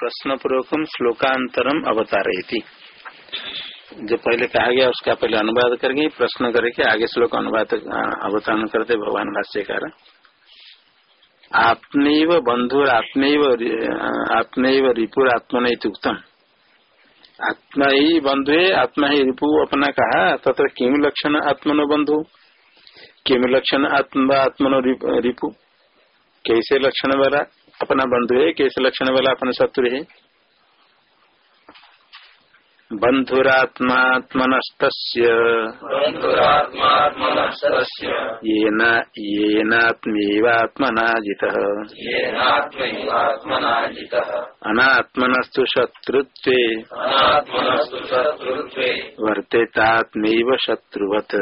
प्रश्न पूर्वक श्लोकांतरम अवतार जो पहले कहा गया, उसका पहले अनुवाद करके प्रश्न करके आगे श्लोक अनुवाद अवतरण करते भगवान भाष्यकार। आपने बंधुर आपने आपने रिपुर आत्मन उत्तम आत्मा ही बंधु आत्मा ही रिपु अपना कहा तथा किम लक्षण आत्मनो बंधु किम लक्षण आत्मा, आत्मनो रिपु? कैसे लक्षण वाला? अपना बंधु है कैसे लक्षण वाला अपना शत्रु है। बन्धुरात्मात्मनस्त येनात्मेवात्मना जितः अनात्मनस्तु शत्रुत्वे। वर्तेतात्मैव शत्रुवत्।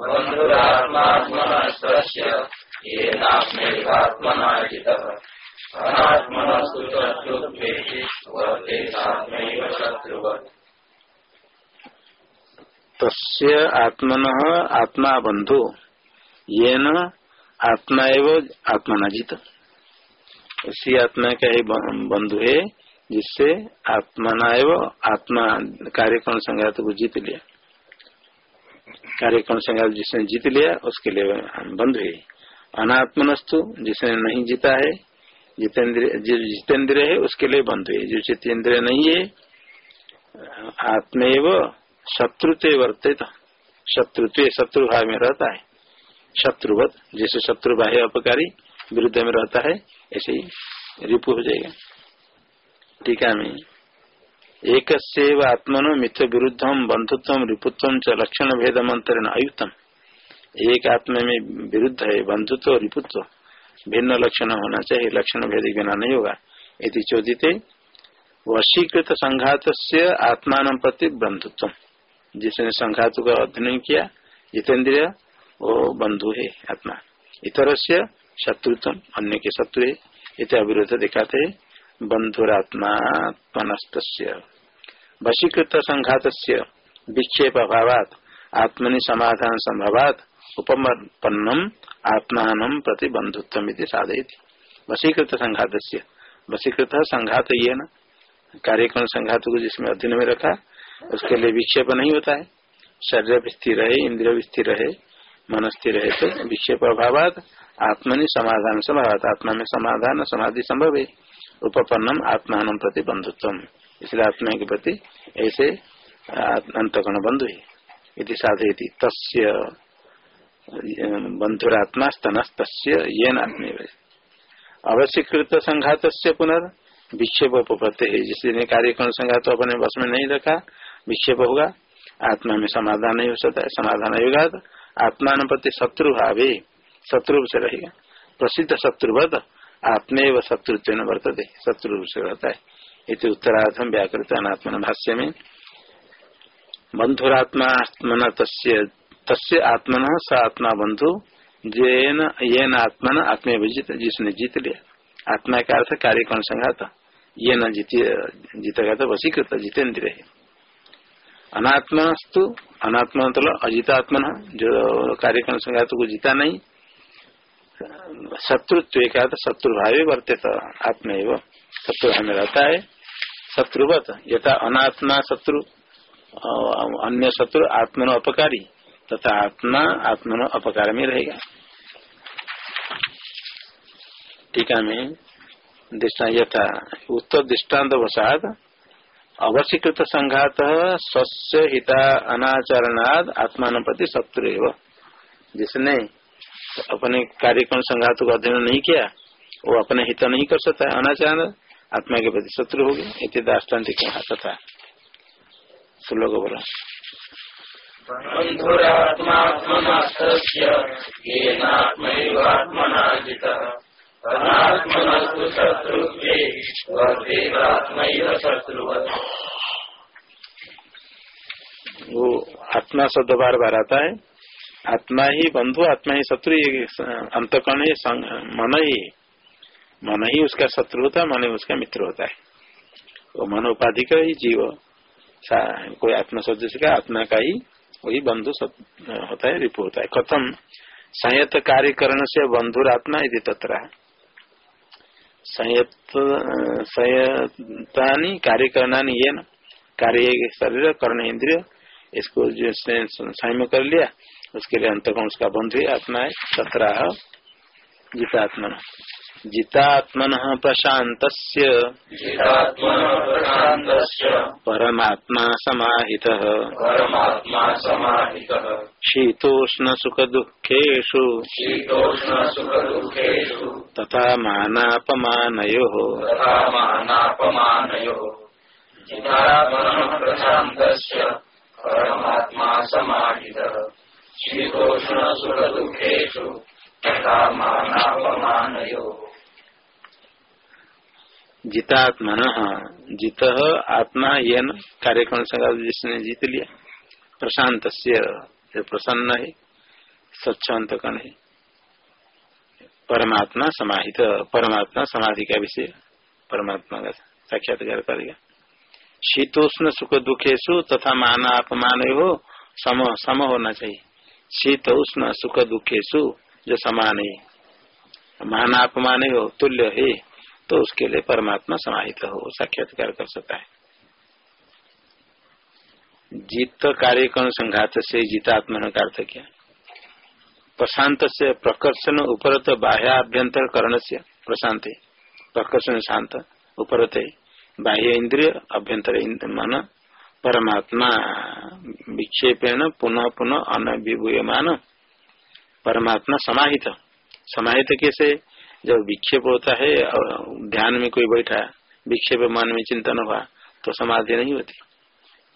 बन्धुरात्मात्मनस्तस्य तस्य आत्मन आत्मा बंधु ये न आत्मा एवं जीत उसी आत्मा का ही बंधु है, जिससे आत्मना एवं आत्मा कार्यक्रम संघात को जीत लिया। कार्यक्रम संघात जिसने जीत लिया, उसके लिए बंधु है। अनात्मनस्तु, जिसने नहीं जीता है, जितेंद्र जितेंद्र है, उसके लिए बंधु है। जो चितेंद्र नहीं है, आत्मेव शत्रुत्व वर्तित, शत्रुत्व शत्रु भाव में रहता है। शत्रुवत, जैसे शत्रु बाह्य अपकारी विरुद्ध में रहता है, ऐसे ही रिपु हो जाएगा। टीका में। एक आत्मनो मिथ्य विरुद्धम बंधुत्व रिपुत्व च लक्षण भेद मंत्र अयुक्तम एक आत्मा में विरुद्ध है, बंधुत्व और रिपुत्व। भिन्न लक्षण होना चाहिए, लक्षण भेद बिना नहीं होगा। यदि चोदिते, वशीकृत संघात से आत्मान प्रति बंधुत्व जिसने संघात का अध्ययन किया, जितेंद्रिय, वो बंधु है, आत्मा। इतर से शत्रुत्व अन्य के शत्रु है, इत अविरोध दिखाते बंधुरात्मात्मनस्त वशीकृत संघात विक्षेप अभावात आत्मनि समाधान संभवात उपमन्नम आत्मान प्रति बंधुत्व साधय वसीकृत संघात वसीकृत संघात ये न कार्यक्रम संघात को जिसमें अधीन में रखा, उसके लिए विक्षेप नहीं होता है। शरीर भी स्थिर रहे, इंद्रिय भी स्थिर रहे, मन स्थिर रहे तो विक्षेप अभाव आत्मनि समाधान संभव आत्मा में समाधान, समाधि संभव है। उपपन्नम आत्मान प्रति बंधुत्व इसलिए आत्मा के प्रति ऐसे अंतकरण बंधु है। साधयती। तस्य बंधुरात्मा स्तनस्त ये नात्मे अवश्यकृत संघात पुनर् विक्षेप उपपत्ति है जिसने कार्यक्रम संघात अपने बस में नहीं रखा विक्षेप होगा। आत्मा में समाधान नहीं हो सकता है समाधान होगा। तो आत्मा प्रति शत्रु भावे, शत्रु से रहेगा। प्रसिद्ध शत्रुवध आत्मे व शत्रुत्व वर्तते, शत्रु से रहता है। इति उत्तरार्थम व्याकृत अनात्मन भाष्य में बंधुरात्मा आत्मन तस्य आत्मन स आत्मा बंधु जेन ये न आत्मन, आत्मे विजित, जिसने जीत लिया। आत्मा का अर्थ कार्य कौन संघात? ये न जीत जीतेगा तो वसीकृत जितेन्द्र अनात्मस्तु अनात्मा मतलब अजितात्मन, जो कार्यक्रम संघात को जीता नहीं। शत्रुत्व का तो शत्रु भाव वर्ते तो आत्मा शत्रु हमें रहता है। शत्रुवत यथा अनात्मा शत्रु अन्य शत्रु आत्मनो अपकारी। तथा आत्मा आत्मा अपकार में रहेगा। टीका में यथा, उत्तर दृष्टांत वसाद अवशीकृत संघात स्वस्थ हिता अनाचरणाद, आत्मान प्रति शत्रु जिसने अपने कार्यक्रम संघात को अध्ययन नहीं किया, वो अपने हित नहीं कर सकता अनाचार आत्मा के प्रति शत्रु हो गए इतने दाष्टान्तिक तथा। श्लोक बोला। वो आत्मा शब्द बार बार आता है। आत्मा ही बंधु, आत्मा ही शत्रु अंतकरण ही मन ही। मन ही उसका शत्रु होता है, मन ही उसका मित्र होता है। वो मन उपाधि का ही जीव। कोई आत्मा शब्द से आत्मा का ही वही बंधु होता है रिपु होता है। कथम संयत कार्यकरण से बंधुरात्मा यदि तत्र संयतानी कार्य करना ये न कार्य शरीर, कर्ण इंद्रिय, इसको जो संयम कर लिया, उसके लिए अंतकोण उसका बंधु आत्मा है सत्रह जितात्मन जितात्मन प्रशांत परमात्मा समाहित। शीतोष्ण सुख दुखेशु तथा मानापमानयो। परमात्मा समाहित। शीतोष्ण सुख दुखेशु तथा मानापमानयो। जितात्मन, जित आत्मा ये न कार्यक्रम संघ जिसने जीत लिया। प्रशांत प्रसन्न है स्वच्छ अंतकण है। परमात्मा समाहित, परमात्मा समाधि का विषय, परमात्मा का साक्षात्कार करेगा शीतोष्ण सुख दुखेशु तथा माना अपमान हो सम सम होना चाहिए। शीत उष्ण सुख दुखेशु जो समान है। माना अपमान हो तुल्य है। तो उसके लिए परमात्मा समाहित हो साक्षात्कार कर सकता है। जीत कार्यक्रम संघात से जीतात्मन का अर्थ क्या? प्रशांत से प्रकर्षण उपरत बाह्याभ्यंतर करण से प्रशांत प्रकर्षण शांत, उपरत बाह्य इंद्रिय अभ्यंतर मन, परमात्मा विक्षेपेण पुनः पुनः अनभिभूयमान। परमात्मा समाहित। समाहित कैसे? जब विक्षेप होता है ध्यान में कोई बैठा, विक्षेप मन में चिंतन हुआ तो समाधि नहीं होती।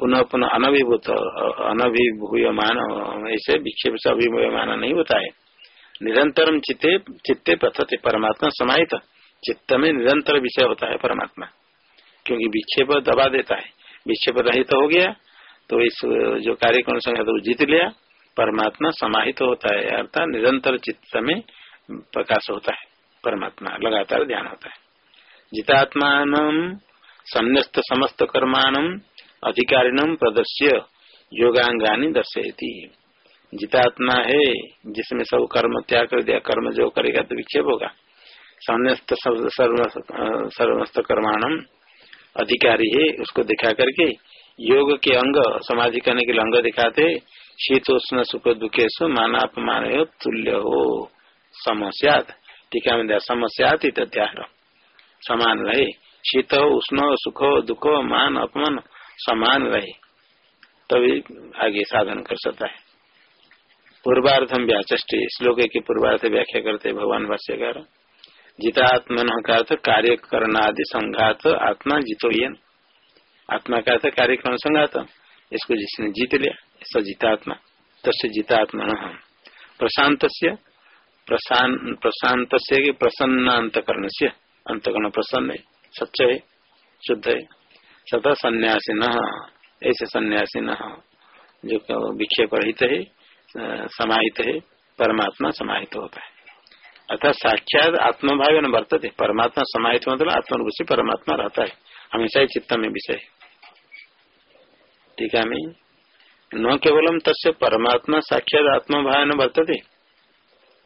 पुनः पुनः अनभिभूत अनभिभूयमान, ऐसे विक्षेप से अभिभूयमान नहीं होता है। निरंतर चित्ते चित्ते प्रथते परमात्मा समाहित। चित्त में निरंतर विषय होता है परमात्मा। क्योंकि विक्षेप दबा देता है। विक्षेप रहित तो हो गया तो इस जो कार्यक्रम संघ तो जीत लिया। परमात्मा समाहित होता है, अर्थात निरंतर चित्त में प्रकाश होता है। परमात्मा, लगातार ध्यान होता है। जितात्मान संन्यास्त समस्त कर्मान अधिकारिणम प्रदर्श्य, योगांगानी दर्शयती। जितात्मा है, जिसमें सब कर्म त्याग कर दिया, कर्म जो करेगा तो विक्षेप होगा। संन्यास्त सर्वस्त कर्माणम अधिकारी है, उसको दिखा करके योग के अंग, समाधि करने के अंग दिखाते, शीतोष्ण सुख दुखेश मानापमान तुल्य हो समस्यात। टीका में समस्या त्याह समान रहे। शीत हो उष्ण हो सुख हो दुख हो मान, अपमान, समान रहे। तभी आगे साधन कर सकता है। पूर्वार्धम व्याचे श्लोक की पूर्वार्थ व्याख्या करते भगवान भाष्यकार जितात्मन का अर्थ कार्य करनादि संघात आत्मा जितो ये आत्मा का अर्थ कार्यक्रम संघात। इसको जिसने जीत लिया ऐसा जितात्मा। तस् जितात्मन। प्रशांत प्रशांत से प्रसन्न अंतकरण से अंतकरण प्रसन्न है, सच्च है, शुद्ध है। सतह सन्यासी न ऐसे सन्यासी न जो विक्षेप रहित है समाहित है, परमात्मा समाहित होता है। अर्थात साक्षात आत्मभाव न वर्तते। परमात्मा समाहित मतलब आत्मरूप से परमात्मा रहता है। हमेशा ही चित्त में विषय ठीक है न केवलम तस्य परमात्मा साक्षात आत्मभाव न वर्तते।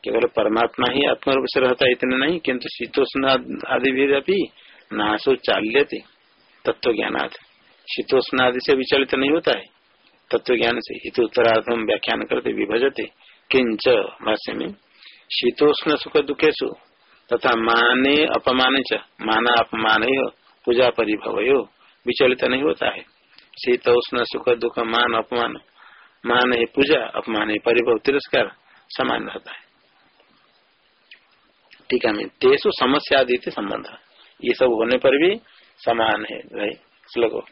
केवल परमात्मा ही आत्मरूप से रहता है इतने नहीं, किंतु शीतोष्ण आदि भी अभी नाशो चाल्यते तत्व ज्ञानाथ शीतोष्ण आदि से विचलित नहीं होता है तत्व ज्ञान से हित उत्तराधम व्याख्यान करते, विभजते, किंच भाष्य में शीतोष्ण सुख दुखेशु तथा माने अपमान च, माना अपमान पूजा परिभव विचलित नहीं होता है। शीत उष्ण सुख दुख, मान अपमान, मान है पूजा, अपमान है परिभव, तिरस्कार, समान रहता है। टीका में तेसु समस्या आदि संबंध ये सब होने पर भी समान है रहे श्लोक।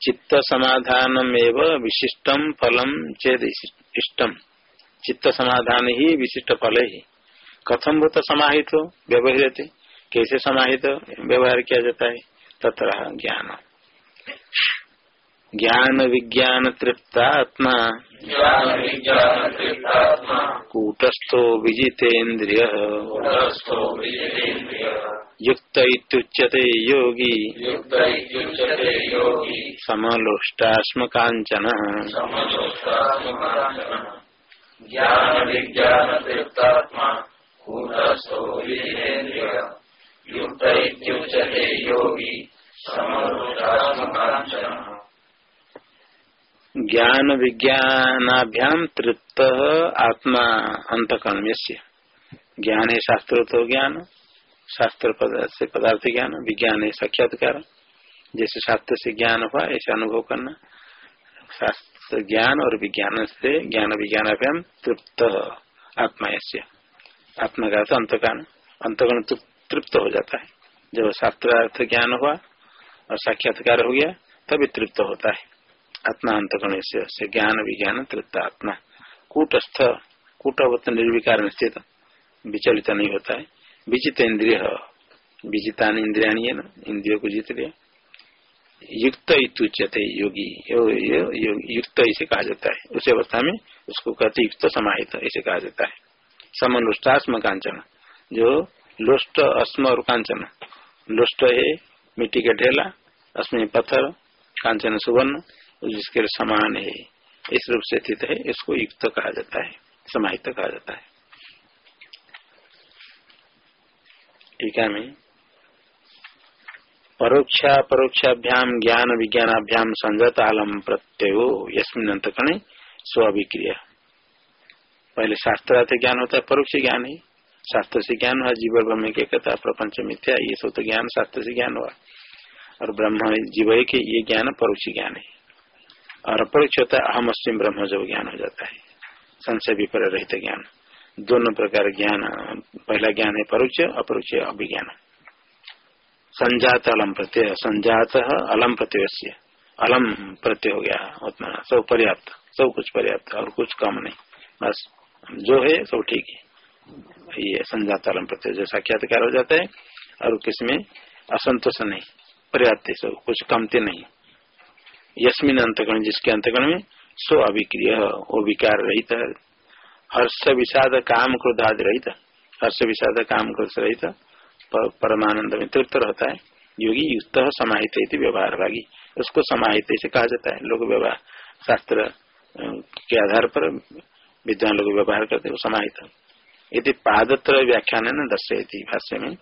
चित्त समाधान विशिष्टम फलम चेद इष्टम चित्त समाधान ही विशिष्ट फल ही। कथम भूत समाहित? हो व्यवहित कैसे समाहित व्यवहार किया जाता है? तथा ज्ञान ज्ञान विज्ञान तृप्तात्मा। कूटस्थो विजितेन्द्रिय। युक्त इत्युच्यते योगी। समलोष्टाश्म कांचन ज्ञान विज्ञान तृप्तात्मा। कूटस्थो विजितेन्द्रिय। युक्त इत्युच्यते योगी ज्ञान विज्ञानाभ्याम तृप्त आत्मा अंतकर्म ज्ञान है शास्त्र तो ज्ञान शास्त्र से पदार्थ ज्ञान, विज्ञान है साक्षात्कार। जैसे शास्त्र से ज्ञान हुआ, ऐसे अनुभव करना। शास्त्र ज्ञान और विज्ञान से ज्ञान विज्ञान अभ्याम तृप्त आत्मा आत्मा का अर्थ अंतकरण अंतकरण तृप्त हो जाता है। जब शास्त्रार्थ ज्ञान हुआ और साक्षात्कार हो गया तभी तृप्त होता है। आत्मा अंतकरण से ज्ञान विज्ञान तृप्त आत्मा। कूटस्थ कूटवत निर्विकार स्थित विचलित नहीं होता है। विजित इंद्रिय विजिता इंद्रिया इंद्रियों को जीत लिया। युक्त इतुच्यते योगी। यो, यो, यो, युक्त इसे कहा जाता है। उस अवस्था में उसको कहते युक्त समाहित ऐसे कहा जाता है। समनुष्टास्म कांचन जो लुष्ट अस्म और कांचन। लुष्ट है, मिट्टी का ढेला अस्म पत्थर, कांचन सुवर्ण, जिसके समान है। इस रूप से स्थित है, इसको युक्त कहा जाता है, समाहित कहा जाता है। टीका में। परोक्षा, परोक्षाभ्याम, ज्ञान, विज्ञानाभ्याम संजत आलम, प्रत्ययो, यस्मिन अंतकणे स्विक्रिया पहले शास्त्रार्थ ज्ञान होता है, परोक्ष ज्ञान है। शास्त्र से ज्ञान हुआ जीव ब्रह्म के कथा, प्रपंच मिथ्या, ये सब तो ज्ञान शास्त्र से ज्ञान हुआ। और ब्रह्म जीव के ये ज्ञान परोक्ष ज्ञान है। और अपरोक्ष होता है अहम ब्रह्म जब ज्ञान हो जाता है। संशय विपर रहित ज्ञान। दोनों प्रकार ज्ञान, पहला ज्ञान है परोक्ष, अपरोक्ष अभिज्ञान। संजात अलम प्रत्यय, संजात अलम प्रत्यय अलम प्रत्यय हो गया उतना सब पर्याप्त, सब कुछ पर्याप्त, और कुछ कम नहीं। बस, जो है, सब ठीक है। ये संजात अलम प्रत्यय जो साक्षात्कार हो जाता है, और किसमें? असंतोष नहीं पर्याप्त सब, कुछ कमते नहीं। यस्मिन अंतगण, जिसके अंतगण में सो अभिक्रिय वो विकार रहित हर्ष विषाद काम क्रोधाद रहित हर्ष विषाद काम क्रोध रहित परमानंद में तृप्त रहता है। योगी युक्त समाहित व्यवहार भागी। उसको समाहित से कहा जाता है। लोग व्यवहार, शास्त्र के आधार पर विद्वान लोग व्यवहार करते वो समाहित यदि पादत्र व्याख्यान है न दर्शयती भाष्य में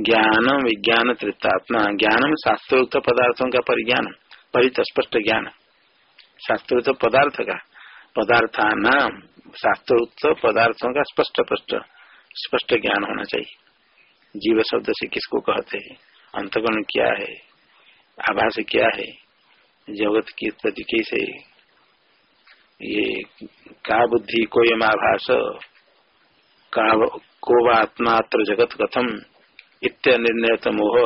ज्ञान विज्ञान तृप्तात्मा ज्ञानम शास्त्रोक्त पदार्थों का परिज्ञान परित स्पष्ट ज्ञान शास्त्रोक्त पदार्थ का पदार्था नाम शास्त्रोक्त पदार्थों का स्पष्ट स्पष्ट स्पष्ट ज्ञान होना चाहिए। जीव शब्द से किसको कहते हैं? अंतगुण क्या है? आभास क्या है? जगत की उत्पत्ति कैसे ये का बुद्धि को यम आभास? का को आत्मात्र जगत कथम इत्य निर्णय मोह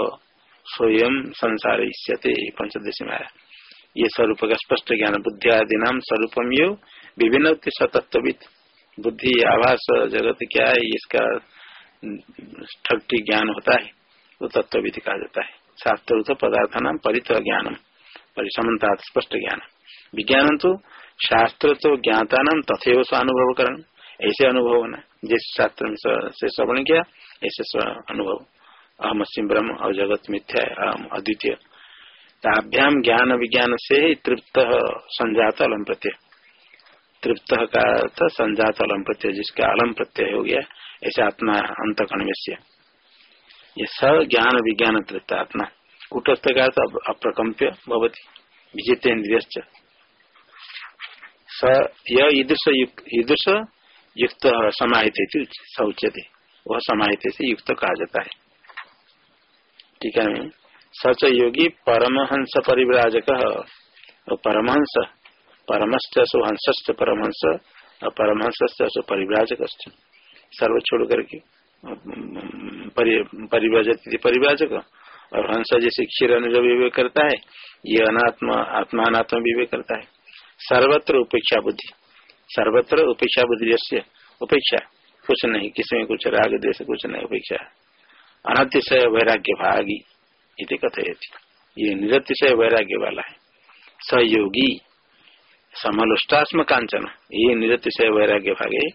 स्वयं संसार इष्यते पंचदशी में आया ये स्वरूप का स्पष्ट ज्ञान बुद्धि आदि नाम स्वरूपम यो विभिन्न सतत्वित बुद्धि आभास जगत क्या है, इसका ठगटी ज्ञान होता है, वो तत्वित कहा जाता है। शास्त्र पदार्थ नाम परित ज्ञानम परिसमता स्पष्ट ज्ञान विज्ञान तो शास्त्र तो ज्ञाता नाम तथे अनुभव करण ऐसे अनुभव होना जिस शास्त्र से श्रवण किया, ऐसे अनुभव। अहम सिंह ब्रह्म और जगत मिथ्या, अहम अद्वितीय। ताभ्याम ज्ञान विज्ञान से ही तृप्त संजात अलम प्रत्यय। तृप्त का अर्थ संजात अलम प्रत्यय, जिसका अलम प्रत्यय हो गया, ऐसे आत्मा अंत से ये सब ज्ञान विज्ञान तृप्त आत्मा। कुटस्थ का अर्थ अप्रकम्प्य भवती विजितेन्द्रिय स ईदृश युक्त समाहित सौच्यते वह समाहित से युक्त कहा जाता है। ठीक है सच योगी परमहंस परिव्राजक। परमहंस परमश्च सुहंस परमहंस, और परमहंस सु परिव्राजक सर्व छोड़ करके परिव्राजक परिव्राजक। और हंस जैसे क्षीर जो विवेक करता है, ये अनात्मा आत्मात्म विवेक करता है। सर्वत्र उपेक्षा बुद्धि। सर्वत्र उपेक्षा बुद्धि उपेक्षा। कुछ नहीं, किसी में कुछ राग देश कुछ नहीं, उपेक्षा। अनतिशय वैराग्य भागी इति कथयति। ये निरतिशय वैराग्य वाला है। सहयोगी समलुष्टास्म कांचन ये निरतिशय वैराग्य भागे।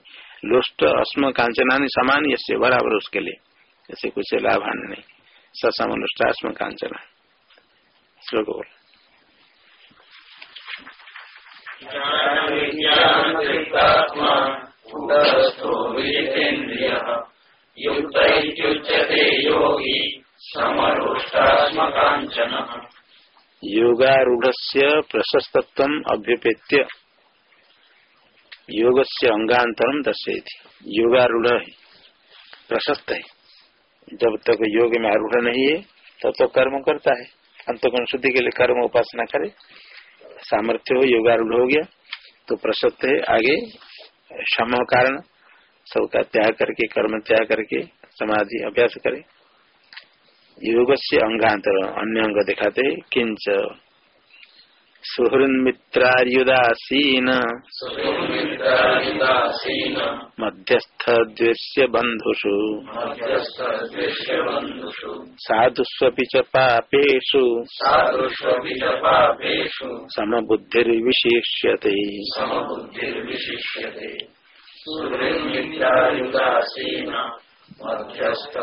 लुष्ट अस्म कांचना समान ये बराबर उसके लिए। ऐसे कुछ लाभान नहीं। ससमनुष्टास्म कांचन श्लोक बोल। योगारूढ़ से प्रशस्तत्व अभ्युपेत्य योग से अंगांतरम दर्शेती योगारूढ़ प्रशस्त है। जब तक योग में आरूढ़ नहीं है तब तो, तो कर्म करता है। अंतगुण शुद्धि के लिए कर्म उपासना करे। सामर्थ्य हो, योगारूढ़ हो गया तो प्रशस्त है आगे क्षम कारण, सबका त्याग करके, कर्म त्याग करके, समाधि अभ्यास करे। योग से अंगांतर, अन्य अंग दिखाते, किंच सुहृन्मित्रार्युदासीन। मध्यस्थ द्वेश्य बंधुषु साधुष्वपि च पापेषु। समबुद्धिर्विशिष्यते। मध्यस्थ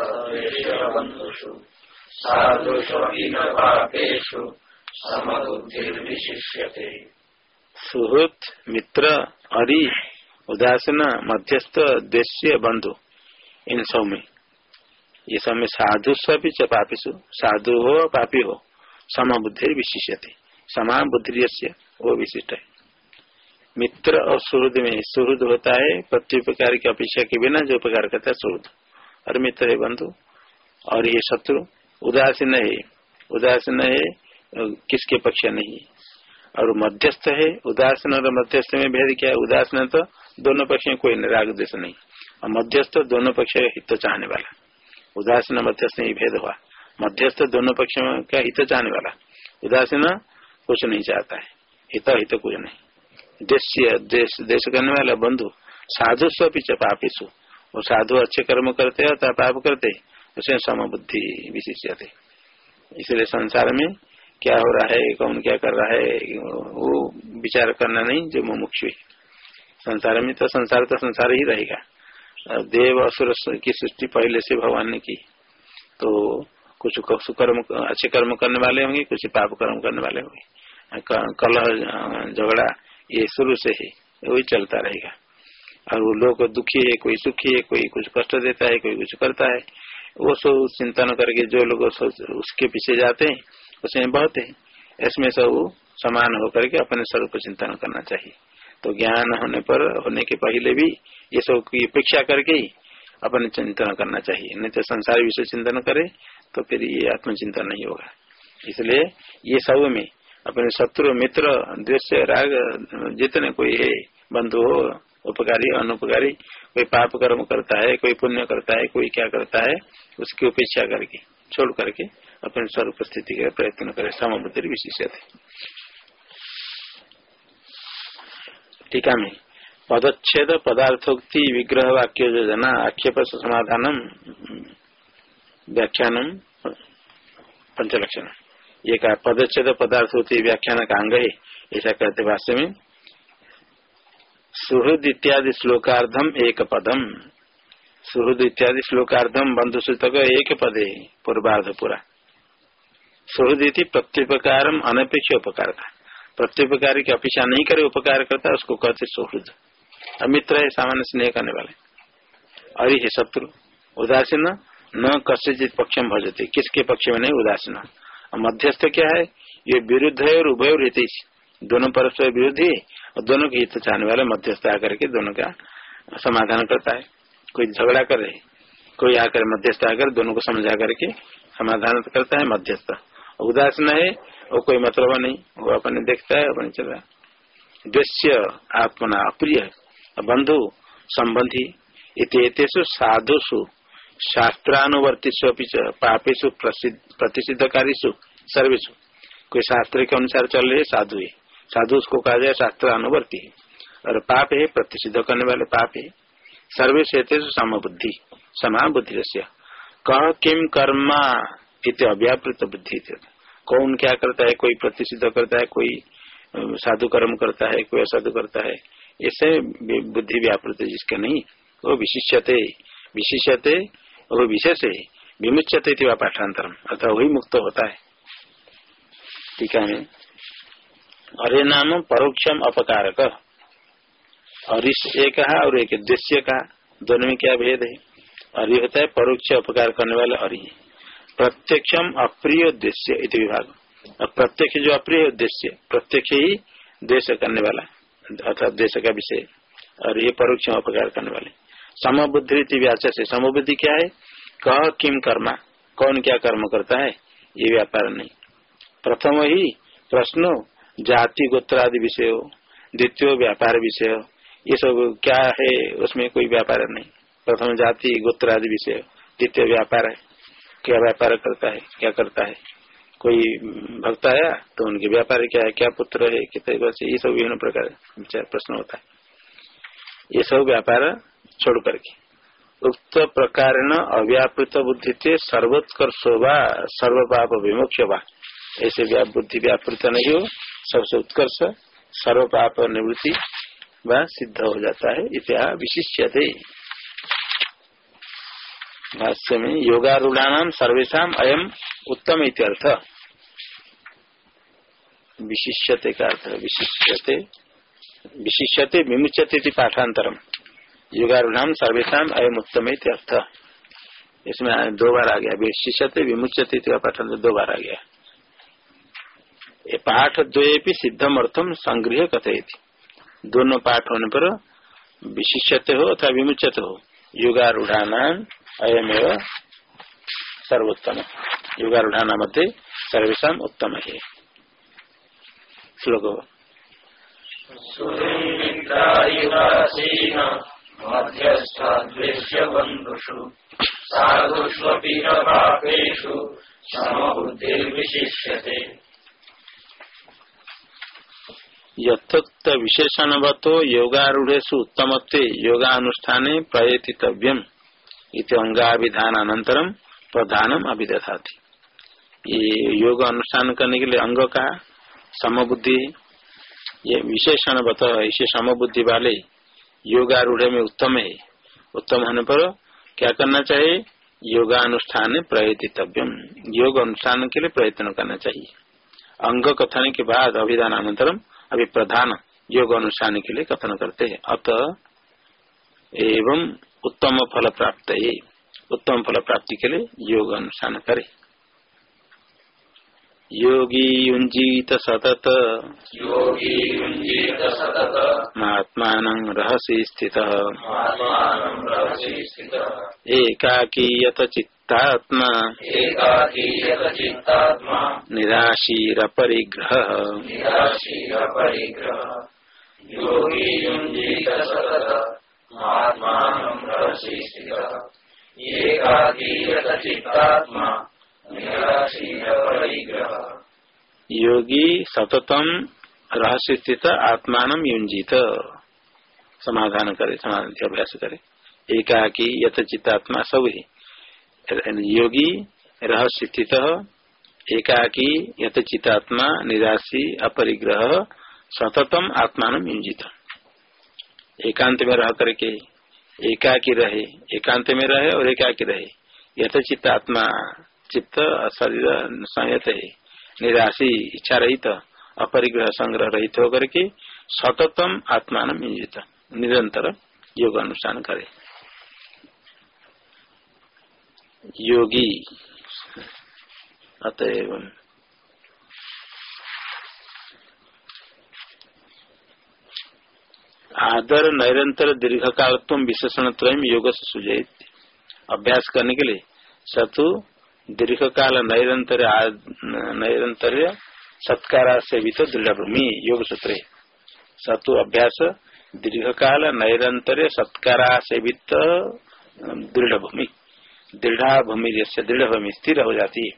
साधुष्वपि पापेषु। सुहृत, मित्र, हरि, उदासीन, मध्यस्थ, देश्य, बंधु, इन सब में ये सब में साधु सभी च पापीसु साधु हो, पापी हो सम बुद्धि विशिष्यते। समान बुद्धि वो विशिष्ट है। मित्र और सुहृद में सुहृद होता है प्रत्युपकार की अपेक्षा के बिना जो उपकार करता है, सुहृद। और मित्र है, बंधु। और ये शत्रु उदासीन है उदासीन है किसके पक्ष नहीं और मध्यस्थ है उदासन और मध्यस्थ में भेद क्या है? उदासन तो दोनों पक्ष में कोई राग देश नहीं। और मध्यस्थ दोनों पक्ष का हित चाहने वाला। उदासीन मध्यस्थ में भेद हुआ। मध्यस्थ दोनों पक्ष का हित चाहने वाला। उदासीन कुछ नहीं चाहता है। हित हित कुछ नहीं। देश देश करने वाला बंधु, साधु स्व पीछे पापिसु वो साधु अच्छे कर्म करते हैं पाप करते उसे समबुद्धि विशिष्य इसलिए संसार में क्या हो रहा है, कौन क्या कर रहा है, वो विचार करना नहीं, जो मुमुक्षु संसार में तो संसार तो संसार ही रहेगा। देव असुर की सृष्टि पहले से भगवान ने की। तो कुछ कर्म अच्छे कर्म करने वाले होंगे, कुछ पाप कर्म करने वाले होंगे। कलह झगड़ा, ये शुरू से है, वही चलता रहेगा। और वो लोग दुखी है, कोई सुखी है, कोई कुछ कष्ट देता है, कोई कुछ करता है। वो सब चिंतन करके जो लोग उसके पीछे जाते हैं उसमें बहुत है, इसमें सब समान होकर के अपने स्वरूप चिंतन करना चाहिए। तो ज्ञान होने पर, होने के पहले भी ये सब की अपेक्षा करके ही अपने चिंतन करना चाहिए। नहीं तो संसार विषय चिंतन करे तो फिर ये आत्मचिंतन नहीं होगा। इसलिए ये सब में, अपने शत्रु, मित्र, दृश्य, राग, जितने कोई है, बंधु हो, उपकारी, अनुपकारी, कोई पाप कर्म करता है, कोई पुण्य करता है, कोई क्या करता है, उसकी उपेक्षा करके, छोड़ करके अपने स्वरूप स्थिति का प्रयत्न करे समबुद्धि विशेष टीका में। पदच्छेद पदार्थोक्ति विग्रह वाक्य योजना, आक्षेप समाधान व्याख्यान पंचलक्षण। ये का पदच्छेद पदार्थ पदार्थोक्ति व्याख्यान का अंग है, ऐसा कहते भाष्य में। सुहृद इत्यादि श्लोकार्धम एक पदम। सुहृद इत्यादि श्लोकार्धम बंधु सूचक एक पदे, पूर्वार्ध पूरा। सुहृदि प्रत्युपकार अनपेक्ष उपकार का प्रत्युपकार की अपेक्षा नहीं करे उपकार करता, उसको कहते सुहृद। अमित्र है, सामान्य स्नेह करने वाले। और है शत्रु। उदासीन, न कस्यचित पक्ष में भजते। किसके पक्ष में नहीं? उदासीन। मध्यस्थ क्या है? ये विरुद्ध है और उभय और दोनों परस्पर विरुद्ध ही। और दोनों के हित चाहने वाले मध्यस्थ आकर के दोनों का समाधान करता है। कोई झगड़ा कर रहे। कोई आकर मध्यस्थ आकर दोनों को समझा करके समाधान करता है मध्यस्थ। उदासीन है वो कोई मतलब नहीं। वो अपने देखता है, अपने चल। दृश्य आत्मना, अप्रिय। बंधु, संबंधी। इतेसु साधुसु शास्त्रानुवर्तिषु पापेशु प्रतिषिद्धकारीसु सर्वेशु कोई शास्त्र के अनुसार चल रहे साधु है। साधु उसको कहा जाए शास्त्र अनुवर्ती है और पाप है, प्रतिषिध करने वाले पाप है। सर्वे से समबुद्धि, समान बुद्धि कह किम कर्मा इत अव्यापृत बुद्धि कौन क्या करता है, कोई प्रतिषिध करता है, कोई साधु कर्म करता है, कोई असाधु करता है, ऐसे बुद्धि व्यापृत है जिसका नहीं, वो विशिष्यते विशिष्यते, वो विशेष है विमुचते पाठांतरम अर्थात वही मुक्त होता है। टीका में अरे नाम परोक्षम अपकारक। अरिश एक और एक दृश्य कहा दोनों में क्या भेद है? अरि होता है, परोक्ष अपकार करने वाले अरि। प्रत्यक्षम अप्रिय उद्देश्य विभाग प्रत्यक्ष जो अप्रिय उद्देश्य, प्रत्यक्ष ही देश करने वाला, अर्थात देश का विषय, और ये परोक्ष अपकार करने वाले। समबुद्धि व्याचा से, समबुद्धि क्या है? कह किम कर्मा, कौन क्या कर्म करता है? ये व्यापार नहीं। प्रथम ही प्रश्न, जाति, गोत्र आदि विषय हो, द्वितीय व्यापार विषय ये सब क्या है? उसमें कोई व्यापार नहीं। प्रथम जाति, गोत्र आदि विषय द्वितीय व्यापार है। क्या व्यापार करता है, क्या करता है? कोई भक्त आया तो उनके व्यापार क्या है, क्या पुत्र है, कितने वर्ष ये सब विभिन्न प्रकार प्रश्न होता है। ये सब व्यापार छोड़ करके। उक्त प्रकार अव्यापृत बुद्धि थे सर्वोत्कर्षो व सर्व पाप विमोक्ष वा ऐसे बुद्धि व्यापृत नहीं हो, सबसे उत्कर्ष सर्व पाप निवृत्ति व सिद्ध हो जाता है इतिहास विशिष्य थे भाष्य में योगारूढ़ान सर्वेशा अयम उत्तम इत्यर्थ। विशिष्यते का अर्थ? विशिष्यते। विशिष्यते विमुचते पाठांतरम युगारूढ़ सर्वेशा अयम उत्तम अर्थ इसमें दो बार आ गया। विशिष्यते विमुचते पठन दो बार आ गया। ये पाठ द्वे सिद्धम अर्थम संग्रह कथित दोनों पाठ होने पर विशिष्यते हो अथवा विमुचत हो। युगारूढ़ान अयम सर्वोत्तम। युगारूढ़ाना मध्य सर्वेशा उत्तम है श्लोक यथोक्त विशेषणवतो योगारूढ़ेशु उत्तमत्व योगानुष्ठान प्रयतितव्यम। इत अंगाभिधान अनंतरम प्रधानम अभिदधा ये योग अनुष्ठान करने के लिए अंग का समबुद्धि, ये विशेषण बत, इसे समबुद्धि वाले योगारूढ़ में उत्तम है। उत्तम होने पर क्या करना चाहिए? योगानुष्ठान प्रयतितव्यम। योग अनुष्ठान के लिए प्रयत्न करना चाहिए। अंग कथन के बाद अभिधान अनंतरम अभी प्रधान योग अनुष्ठान के लिए कथन करते हैं। अतः एवं उत्तम फल प्राप्त है उत्तम फल प्राप्ति के लिए योग अनुष्ठान करे। योगी युंजीत सतत। योगी युञ्जीत सतत। महात्मान रहसी स्थित। आत्मानं रहसि स्थितः। एकाकी यत चित्तात्मा। एकाकी यतचित्तात्मा निराशीर परिग्रह। योगी युञ्जीत सतत। आत्मानं योगी सततम रहस्य स्थित आत्मान युंजित समाधान करे, समाधान अभ्यास करे। एकाकी यथ चित्तात्मा सब ही योगी रहस्य स्थित एकाकी यथ चित्तात्मा निराशी, अपरिग्रह, सततम आत्मान युंजित एकांत में रह करके एकाकी रहे, एकांत में रहे और एकाकी रहे। यथ चित्तात्मा चित्त शरीर संयत है। निराशी इच्छा रहित अपरिग्रह संग्रह रहित होकर के सततम आत्मान मिजित निरंतर योग अनुष्ठान करे। योगी, अतएव आदर, निरंतर दीर्घ काल तुम विशेषण त्रय योग से सुजय अभ्यास करने के लिए। सतु दीर्घ काल नैरंतर नैरंतर, सत्कारा से भी तो दृढ़ भूमि योग सूत्र सतु, अभ्यास दीर्घ काल नैरंतर, सत्कारा से भी दृढ़ भूमि दृढ़ भूमि जैसे दृढ़ भूमि स्थिर हो जाती है।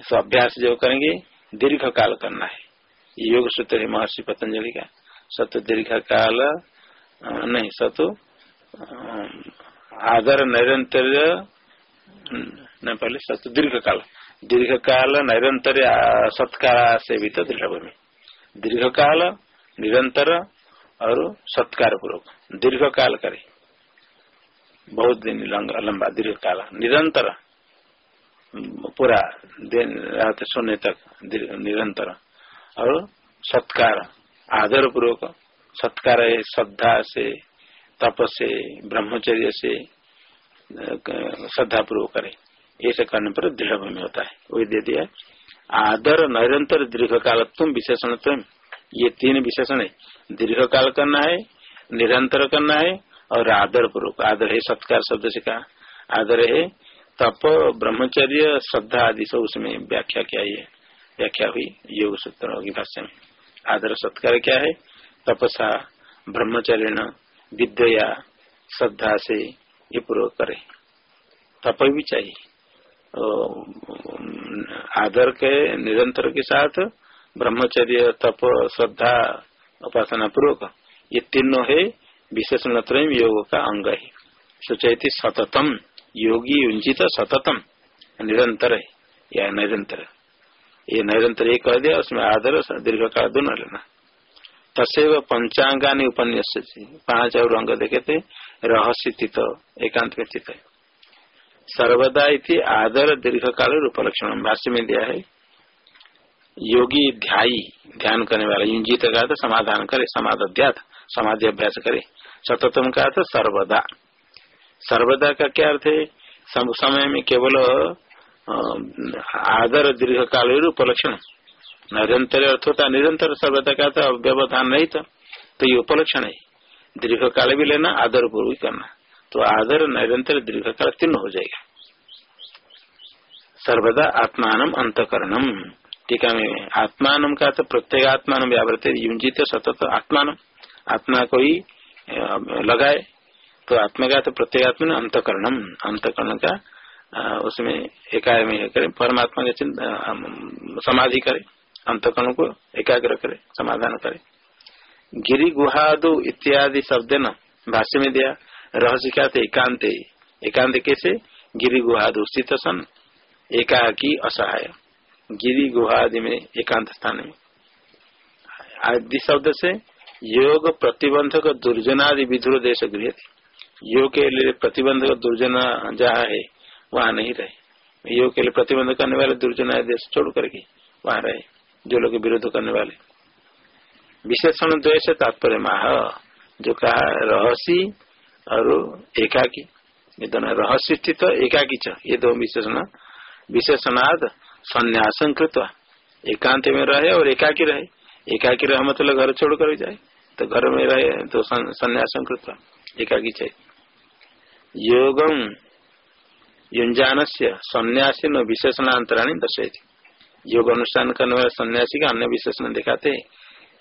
तो अभ्यास जो करेंगे दीर्घ काल करना है। योग सूत्र है महर्षि पतंजलि का। सतु दीर्घ काल नहीं सतु आदर निरंतर, न पहले सत्य दीर्घ काल। दीर्घ काल निरंतर सत्कार से भी तो दृढ़ भूमि दीर्घ काल निरंतर और सत्कार पूर्वक दीर्घ काल करे। बहुत दिन लंबा दीर्घ काल। निरंतर, पूरा दिन, रात, सोने तक निरंतर और सत्कार। आदर पूर्वक सत्कार है श्रद्धा से तप से ब्रह्मचर्य से श्रद्धा पूर्वक करे। ऐसे करने पर दृढ़ भूमि होता है। वही दे दिया आदर निरंतर दीर्घ काल तुम विशेषण तुम। ये तीन विशेषण है। दीर्घ काल करना है, निरंतर करना है और आदर पूर्वक आदर है सत्कार शब्द से कहा। आदर है तप, ब्रह्मचर्य, श्रद्धा आदि सब उसमें व्याख्या क्या है। व्याख्या हुई योग सूत्र की भाषा में। आदर सत्कार क्या है? तपसा ब्रह्मचर्य विद्या, श्रद्धा से ये पूर्वक करे। तप भी चाहिए। आदर के, निरंतर के साथ ब्रह्मचर्य, तप, श्रद्धा, उपासना पूर्वक ये तीनों है विशेषण योग का अंग है। सोचती सततम, योगी उंचित सततम, निरंतर है। या निरंतर। ये निरंतर एक कह दिया, उसमें आदर दीर्घ काल दोनों लेना। तसेव पंचांगानी उपन्यास पाँच और अंग देखे थे, रहस्य चित एकांत में चित है सर्वदा इति आदर दीर्घ काल उपलक्षण भाष्य में दिया है। योगी ध्याई ध्यान करने वाला युंजित का तो समाधान करे समाध समाध्यात समाधि अभ्यास करे। सततम का तो सर्वदा। सर्वदा का क्या अर्थ है? समय में केवल आदर दीर्घ काल उपलक्षण। निरंतर अर्थ होता निरंतर सर्वदा का तो व्यवधान नहीं था तो ये उपलक्षण है दीर्घ काल भी लेना, आदर पूर्व करना। तो आदर निरंतर दीर्घ काल तीर्ण हो जाएगा। सर्वदा आत्मान अंतकरणम। टीका में आत्मान का तो प्रत्येक आत्मान व्यावृत युंजित सतत आत्मान आत्मा को ही लगाए। तो आत्मा का तो प्रत्येक आत्मा अंतकरणम। अंतकरण का उसमें एकाय में करे, परमात्मा के समाधि करे, अंतकरण को एकाग्र करे, समाधान करे। गिरी गुहादु इत्यादि शब्द न, भाष्य में दिया, रहस्य क्या थे? एकांत। एकांत कैसे? गिरी गुहादु स्थित सन, एकाकी असहाय। गिरी गुहा आदि में एकांत स्थान में आदि शब्द से योग प्रतिबंधक दुर्जनादि विधुर देश गृह योग के लिए प्रतिबंधक दुर्जना जहाँ है वहाँ नहीं रहे। योग के लिए प्रतिबंध करने वाले दुर्जन देश छोड़ करके वहाँ रहे, जो लोग विरोध करने वाले। विशेषण द्वेश तात्पर्य माह, जो कहा, रहसी और एकाकी। ये दोनों रहस्य स्थित एकाकी ये दो विशेषण। विशेषणाद संन्यासन कृत एकांत में रहे और एकाकी रहे। एकाकी रहे मतलब घर छोड़ कर जाए तो घर में रहे तो संन्यासन कृत एकाकी चाहिए योगम युंजान से सन्यासी न विशेषणांतराणी दर्शे योग अनुष्ठान करने वाले सन्यासी का अन्य विशेषण दिखाते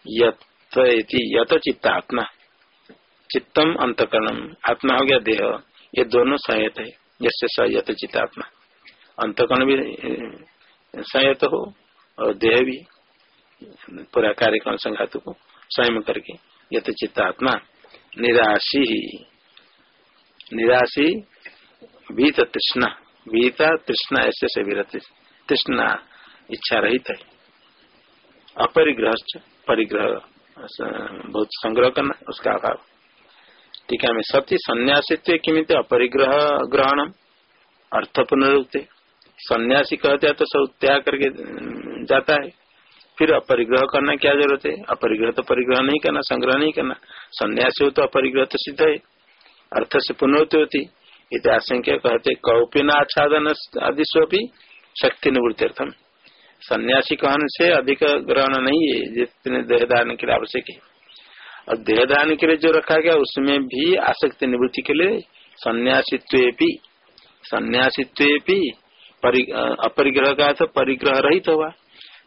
यत चित्त आत्मा चित्तम अंतकरणम आत्मा हो गया देह। ये दोनों सहायत है जैसे सयत चित्त आत्मा अंतकरण भी संयत हो और देह भी, पूरा कार्यक्रम संघात को स्वयं करके यथ चित्त आत्मा निराशी ही निराशी बीत तृष्णा बीता तृष्णा ऐसे से विरत तृष्णा इच्छा रहित है। अपरिग्रह परिग्रह बहुत संग्रह करना, उसका अभाव टीका में सती संन्यासित्व किमित अपरिग्रह ग्रहणम, अर्थ पुनरुक्ति। सन्यासी कहते हैं तो सब त्याग करके जाता है। फिर अपरिग्रह करना क्या ज़रूरत है? अपरिग्रह तो परिग्रह नहीं करना, संग्रह नहीं करना। सन्यासी हो तो अपरिग्रह तो सिद्ध है। अर्थ से पुनरुत्ति होती। आशंका कहते कौपिन आच्छादन आदि भी शक्ति निवृत्ति अर्थम सन्यासी कहन से अधिक ग्रहण नहीं है, जितने देहदान के लिए आवश्यक है। और देहदान के लिए जो रखा गया, उसमें भी आसक्ति निवृत्ति के लिए सन्यासित्व सन्यासित्व अपरिग्रह का तो परिग्रह रहित हुआ।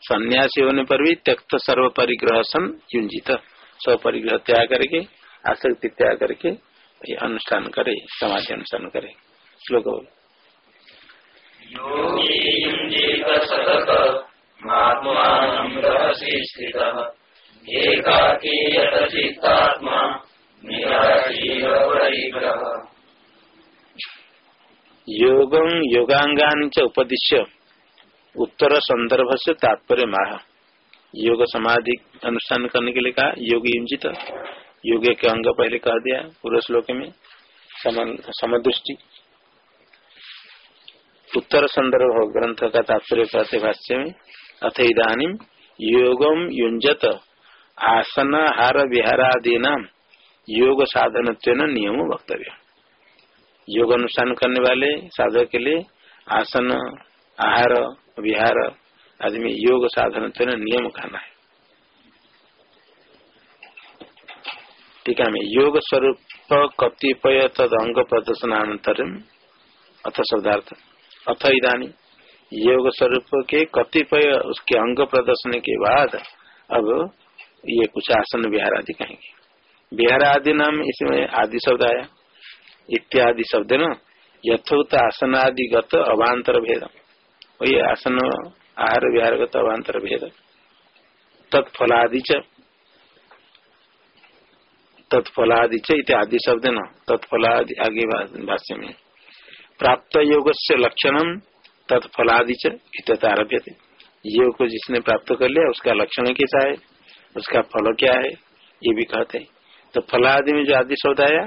सन्यासी होने पर भी त्यक्त सर्व परिग्रह सन युंजित सब परिग्रह त्याग करके, आसक्ति त्याग करके अनुष्ठान करे समाधि अनुष्ठान करे। श्लोक बोल। योगम योगांगान च उपदिश्य उत्तर संदर्भ से तात्पर्य माह योग समाधि अनुष्ठान करने के लिए कहा योग युजित योग के अंग पहले कह दिया पूर्व श्लोक में समदृष्टि। उत्तर संदर्भ ग्रंथ का तात्पर्य कहते भाष्य में, अथ इधानी योगम युंजत आसन हार विहारादी नाम योग साधन नियम वक्तव्य योग अनुष्ठान करने वाले साधक के लिए आसन, आहार, विहार आदि में योग साधन नियम खाना है। ठीक है योग स्वरूप कतिपय तद अंग प्रदर्शनानंतर अथ शब्दार्थ। अथ इधानी योग स्वरूप के कतिपय उसके अंग प्रदर्शन के बाद अब ये कुछ आसन विहार आदि कहेंगे। बिहार आदि नाम इसमें आदि शब्द आया। इत्यादि शब्द न, यथोक्त आसन आदि गत अभांतर भेद। वही आसन आहार विहार गत अभांतर भेद। तत्फलादि च तत्फलादि च इत्यादि शब्द न तत्फलादि आगे भाष्य में। प्राप्त योग से लक्षणम तत्फलादि थे योग को जिसने प्राप्त कर लिया, उसका लक्षण कैसा है? उसका फल क्या है? ये भी कहते हैं। तो फलादि में जो आदि शब्द आया,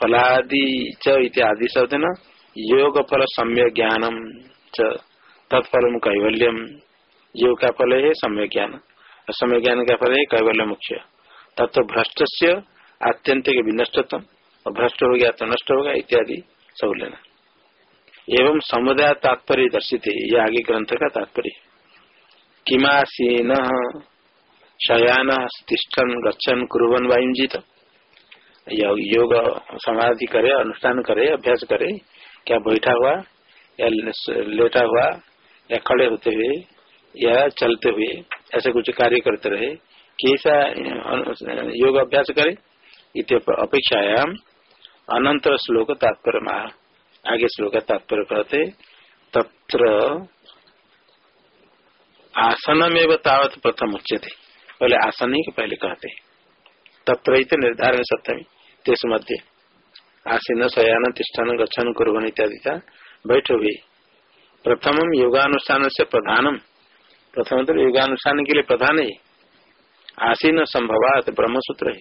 फलादि च इत्यादि शब्द न योग फल सम्य ज्ञानम च तत्फल कैवल्यम। योग का फल है सम्य ज्ञान। और सम्य ज्ञान का फल है कैवल्य मुख्य तत्व भ्रष्ट से आत्यंतिक विनष्टतम और भ्रष्ट हो गया तो नष्ट होगा इत्यादि सब लेना एवं समुदाय तात्पर्य दर्शित है यह आगे ग्रंथ का तात्पर्य। किमासीन शयान तिष्ठन गच्छन कुरन वायुंजित योग समाधि करे, अनुष्ठान करे, अभ्यास करे, क्या बैठा हुआ, या लेटा हुआ, या खड़े होते हुए, या चलते हुए, ऐसे कुछ कार्य करते रहे कैसा योग अभ्यास करे इत अपेक्षायाम अनंतर श्लोक तात्पर्य आगे श्लोक तात्पर्य कहते, तत्र आसन तावत प्रथम उच्चते पहले आसन ही पहले कहते। तत्र निर्धारण सप्तमी तेस मध्य आसीन शयान तिष्ठान, गच्छन कुरन इत्यादि था बैठो हुए प्रथम योगानुष्ठान से प्रधानम। प्रथम तो योगानुष्ठान के लिए प्रधान है। आसीन संभवात ब्रह्म सूत्र है।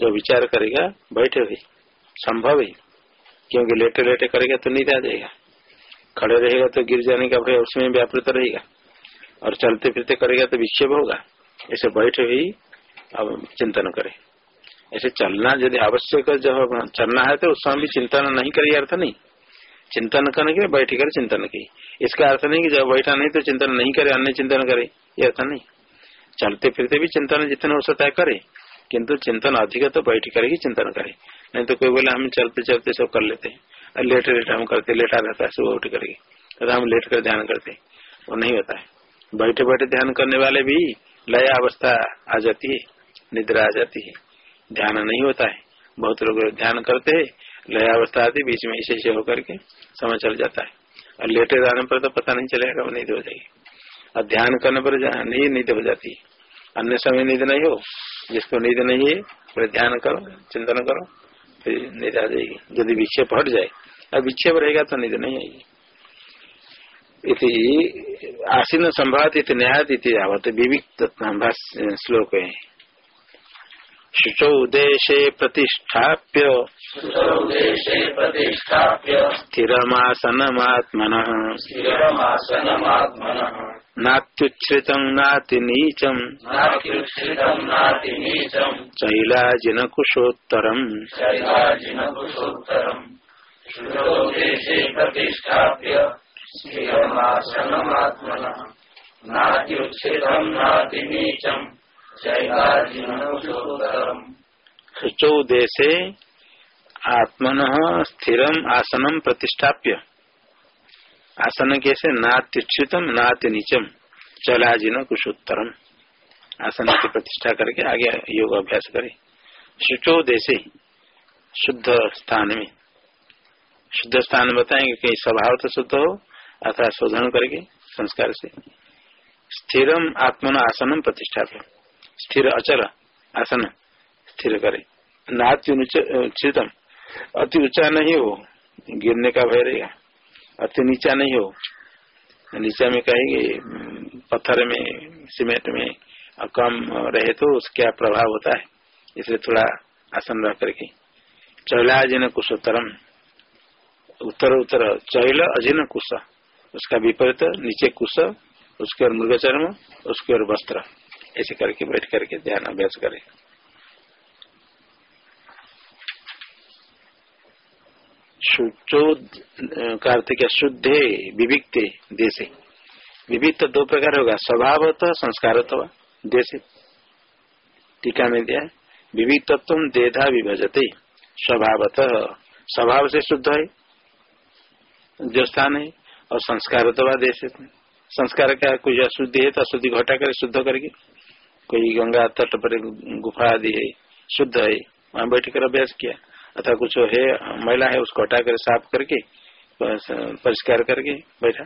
जो विचार करेगा, बैठे हुए। संभव है। क्योंकि लेटे लेटे करेगा तो नींद आ जाएगा। खड़े रहेगा तो गिर जाने का भय उसमें व्यापृत रहेगा। और चलते फिरते करेगा तो विक्षेप होगा। ऐसे बैठे हुई अब चिंतन करे। ऐसे चलना यदि आवश्यक जब चलना है तो उस समय भी चिंतन नहीं करेगा अर्थ नहीं। चिंतन करने के बैठ कर चिंतन की इसका अर्थ नहीं कि जब बैठा नहीं तो चिंतन नहीं करे, अन्य चिंतन करे। ये अर्थ नहीं। चलते फिरते भी चिंतन जितना हो सकता है करे, किंतु चिंतन अधिक तो बैठ कर ही चिंतन करे। नहीं तो कोई बोले, हम चलते चलते सब कर लेते हैं। लेट लेट, हम करते लेटा रहता है, सुबह उठ करके तो हम लेट कर ध्यान करते वो नहीं होता है। बैठे बैठे ध्यान करने वाले भी लय अवस्था आ जाती है, निद्रा आ जाती है। ध्यान नहीं होता है। बहुत लोग ध्यान करते है, लय अवस्था आती बीच में ऐसे ऐसे होकर के समय चल जाता है। और लेटे जाने पर तो पता नहीं चलेगा नींद हो जाएगी। और ध्यान करने पर नहीं नींद हो जाती अन्य समय नींद नहीं हो, जिसको नींद नहीं है, फिर ध्यान करो, चिंतन करो, फिर नींद आ जाएगी। यदि विक्षेप हट जाए, अब विक्षेप रहेगा तो नींद नहीं आएगी। इति आसीन संभात न्याय इति आवत विविक्त श्लोक है। शुचौ देशे प्रतिष्ठाप्य। स्थिरमासनमात्मनः। नात्युच्छ्रितं नाति नीचम् चैलाजिनकुशोत्तरम् नात्युच्छ्रितं नाति नीचम् शुचौ देशे आत्मन स्थिरम आसनम प्रतिष्ठाप्य। आसन कैसे नात्युच्छितम नात्य नीचम चलाजिन कुशोत्तरम। आसन की प्रतिष्ठा करके आगे योग अभ्यास करे। शुचो देशे शुद्ध स्थान में। शुद्ध स्थान बताएँगे कहीं स्वभाव तो शुद्ध हो अथवा शोधन करके संस्कार से। स्थिरम आत्मन आसनम प्रतिष्ठाप्य। स्थिर अचल आसन स्थिर करे। नात्युचितम अति ऊँचा नहीं हो, गिरने का भय रहेगा। अति नीचा नहीं हो, नीचा में कहेंगे पत्थर में, सीमेंट में कम रहे तो उसका प्रभाव होता है। इसलिए थोड़ा आसन रह करके। चौला जिन कुशोत्तरम। उत्तर उत्तर। चैल अजिन कुश। उसका विपरीत, नीचे कुश, उसके और मृग चर्म उसके और वस्त्र। ऐसे करके बैठ करके ध्यान अभ्यास करे। शुचो कार्तिक शुद्धे विविक्ते देशे विविध तो दो प्रकार होगा, स्वभावतः संस्कार देश टीका में दिया विविध तत्व देधा विभजते, स्वभावतः स्वभाव से शुद्ध है, जो स्थान है, और संस्कार तो देश संस्कार का कोई अशुद्धि है तो अशुद्धि घटा कर शुद्ध करके कोई गंगा तट पर गुफा आदि है, शुद्ध है, वहाँ बैठ कर अभ्यास किया। अथवा कुछ है, महिला है, उसको हटा कर साफ़ करके परिष्कार करके बैठा।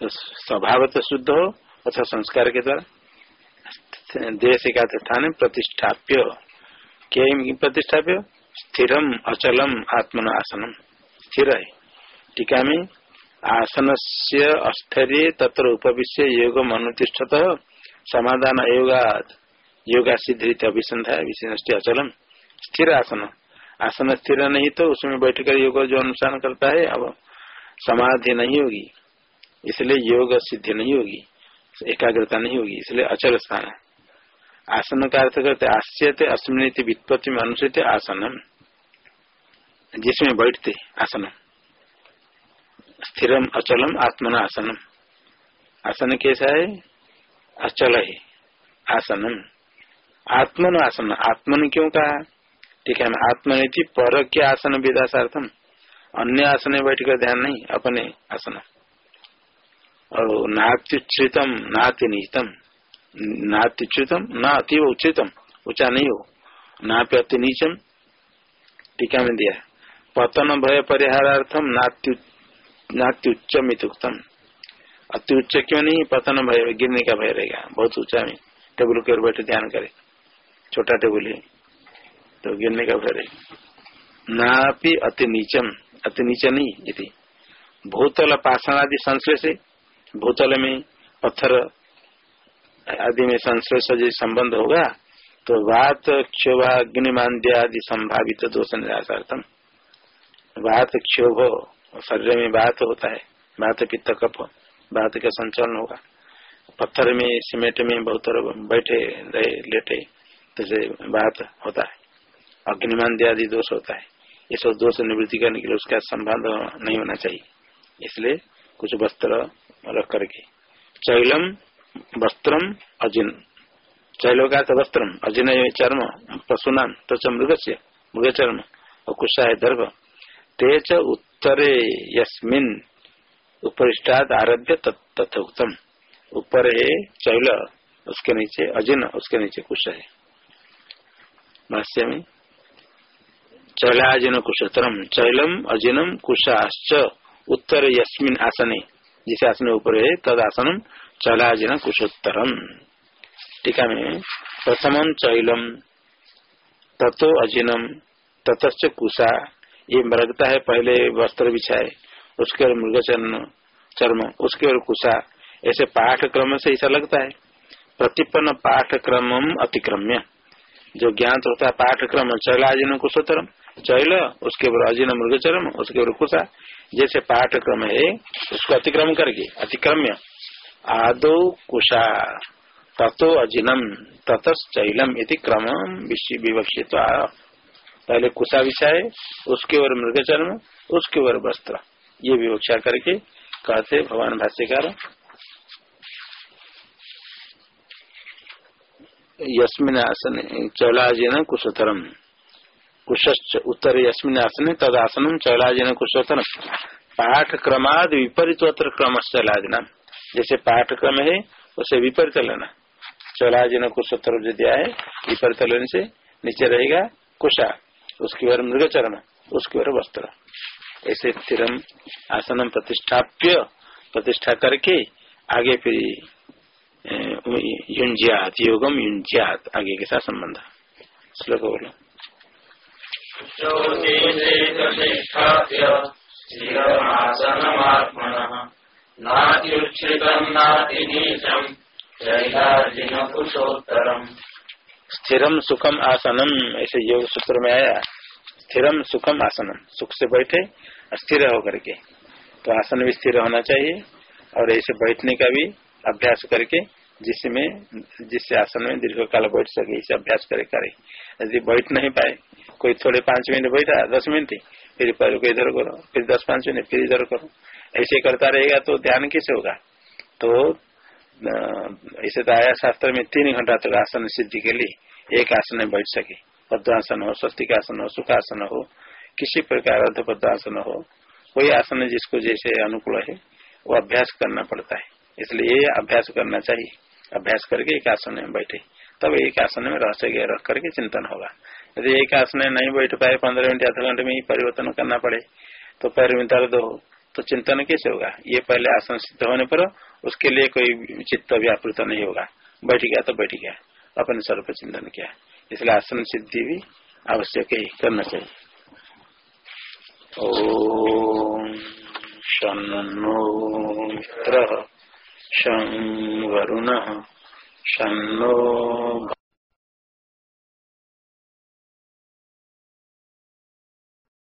तो स्वभाव तो शुद्ध हो, अथवा संस्कार के द्वारा। देश का स्थान प्रतिष्ठाप्य क्या प्रतिष्ठाप्य स्थिरम अचलम आत्मन आसनम स्थिर है। टीका में आसन से अस्थिर तत्र उपविश्य योग अनुतिष्ठत। समाधान योगा योगा सिद्धि अभिसंधा विशिष्ट अचलम स्थिर आसन। आसन स्थिर नहीं तो उसमें बैठकर योग जो अनुसार करता है, अब समाधि नहीं होगी। इसलिए योग सिद्धि नहीं होगी, एकाग्रता नहीं होगी, इसलिए अचल स्थान आसन का अर्थ करते आश्चर्य अस्मित वित्पत्ति में अनुसूचित आसनम। जिसमें बैठते आसन। स्थिरम, अचलम, आत्मना आसनम। आसन कैसा है? अचल है आसनम। आत्मन आसन आत्मन क्यों कहा? ठीक है आत्मनिधि पर के आसन विदासार्थम। अन्य आसन बैठ कर ध्यान नहीं, अपने आसन। और नात्युच्छ्रितम नाति निहितम नात्युच्छ्रितम, न अति उच्चितम ऊँचा नहीं हो। ना पे अति नीचम टीका में दिया। पतन भय परिहारार्थम नात्युच्चम इतुक्तम अति उच्च क्यों नहीं? पतन भय गिरने का भय रहेगा। बहुत ऊँचा में। टेबल के बैठे ध्यान करे। छोटा टेबल है। तो गिरने का भय ना भी अति नीचम। अति नीचा नहीं भूतल पाषण आदि संश्लेष भूतल में पत्थर आदि में संश्लेष से संबंध होगा तो वात, क्षोभ अग्निमांद्य आदि संभावित दोष निराशार्थम। वात, क्षोभ शरीर में बात होता है। बात पित्त कप बात का संचालन होगा। पत्थर में, सीमेंट में बहुत बैठे रहे, लेटे तो बात होता है। अग्निमान आदि दोष होता है। ये सब दोष निवृत्ति करने के लिए उसका संबंध नहीं होना चाहिए। इसलिए कुछ वस्त्र रख करके। चैलम वस्त्रम अजिन। चैलो का तो वस्त्रम। अजिन चर्म पशुनाम तो मृग से मृग चर्म और कुछ है दर्भ। तेज उत्तरे यस्मिन। उपरिष्टाद आरभ्य तथा उत्तम ऊपर है, चैल, उसके नीचे अजिन, उसके नीचे कुश है। भाष्य में, चैलाजिन कुशतरम, चैलम, अजिनम, कुशाश्च, उत्तर यस्मिन आसने। जिस आसन ऊपर है, तद आसनम चैलाजिन कुशोत्तरम। टीका में प्रथम चैलम तथो अजिनम ततच कुशा। ये मृगता है, पहले वस्त्र बिछाए। उसके और मृग चर्म, उसके और कुशा, ऐसे पाठ क्रम से ऐसा लगता है। प्रतिपन्न पाठक्रम अतिक्रम्य। जो ज्ञात होता है पाठक्रम चैलाजिन कुशोत्तरम, चैल, उसके ऊपर अजिन मृग चरम उसके ऊपर कुशा, जैसे पाठक्रम है, उसको अतिक्रम करके, अतिक्रम्य। आदो कुशा तथो अजिनम ततस चैलम इति क्रम विवक्षित पहले कुशा विषय, उसके ओर मृग चरम उसके ओर वस्त्र। ये विवक्षा करके कहते भगवान भाष्यकार। यस्मिन आसन चौलाजिन कुशतरम कुश उत्तर यस्मिन आसन तद आसनम चौलाजिन कुशोत्तर पाठ क्रमाद विपरीतोत्तर क्रम चलादिना जैसे पाठ क्रम है, उसे विपरीत लेना। चौलाजिन कुशोत्तर जो दिया है, विपरीत लेने से नीचे रहेगा कुशा। उसकी ओर मृग चरण उसकी ओर वस्त्र। ऐसे स्थिर आसनम प्रतिष्ठाप्य प्रतिष्ठा करके आगे फिर युंज्यात योगम युंज्यात आगे के साथ संबंध। श्लोक बोलो। स्थिरम सुखम आसनम ऐसे योग सूत्र में आया। स्थिरम सुखम आसनम। सुख से बैठे, स्थिर होकर के। तो आसन भी स्थिर होना चाहिए और ऐसे बैठने का भी अभ्यास करके जिसमें जिससे आसन में दीर्घ काल बैठ सके इसे अभ्यास करे करे। यदि बैठ नहीं पाए, कोई थोड़े पाँच मिनट बैठा, दस मिनट, फिर पैर को इधर करो, फिर दस पाँच मिनट, फिर इधर करो। ऐसे करता रहेगा तो ध्यान कैसे होगा? तो ऐसे तो आया शास्त्र में तीन घंटा तक आसन सिद्धि के लिए एक आसन में बैठ सके। पद्मासन हो स्वस्तिकासन हो सुखासन हो किसी प्रकार अर्धपद्मासन हो कोई आसन जिसको जैसे अनुकूल है, वो अभ्यास करना पड़ता है। इसलिए अभ्यास करना चाहिए। अभ्यास करके एक आसन में बैठे। तब एक आसन में रह सके रख करके चिंतन होगा। यदि एक आसन में नहीं बैठ पाए, पंद्रह मिनट आधा घंटे में ही परिवर्तन करना पड़े तो पैर में दर्द हो तो चिंतन कैसे होगा? ये पहले आसन सिद्ध होने पर उसके लिए कोई चित्त व्यापृत नहीं होगा। बैठ गया तो बैठ गया। अपने स्वरूप चिंतन किया। इसलिए आसन सिद्धि भी आवश्यक ही करना चाहिए ओ शो मित्र शं वरुण शो